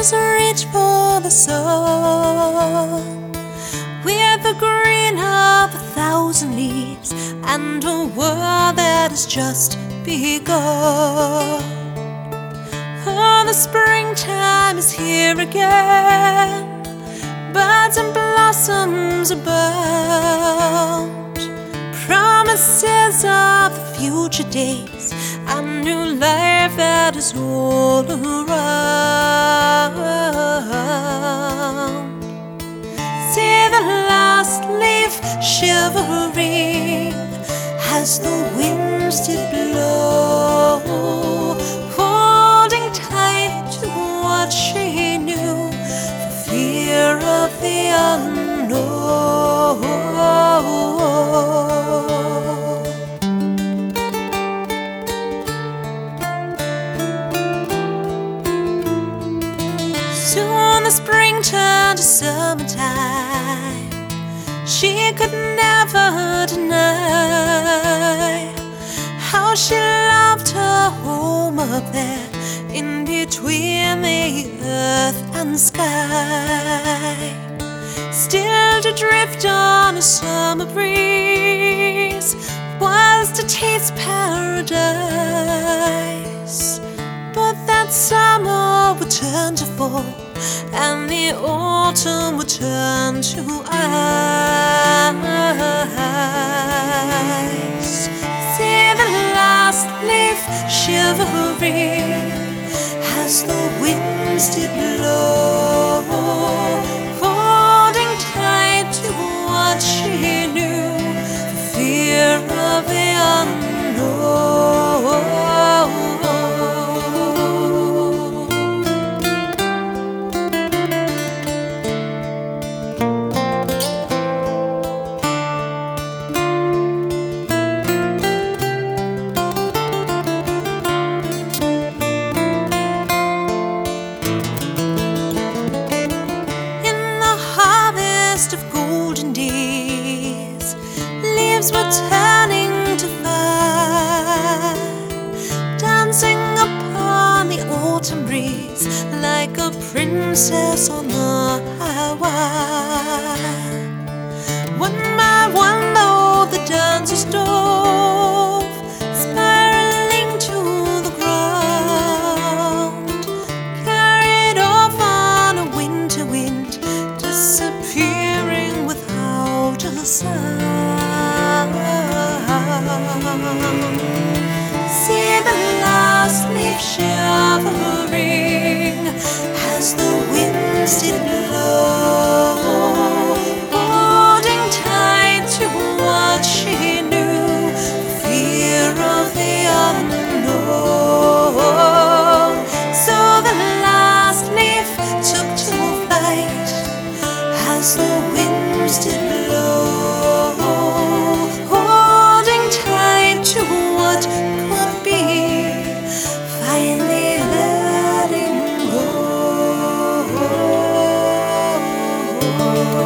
branches reach for the sun. We're the green of a thousand leaves, and a world that has just begun. Oh, the springtime is here again. Buds and blossoms abound. Promises of the future days. A new life that is all around. See the last leaf shivering as the winds did blow, holding tight to what she knew for fear of the unknown. The spring turned to summertime. She could never deny how she loved her home up there in between the earth and sky. Still to drift on a summer breeze was to taste paradise. But that summer fall, and the autumn would turn to ice. See the last leaf shivering as the winds did blow, leaves were turning to fire, dancing upon the autumn breeze like a princess on the highway. One, See the last leaf shivering as the winds did blow. Oh,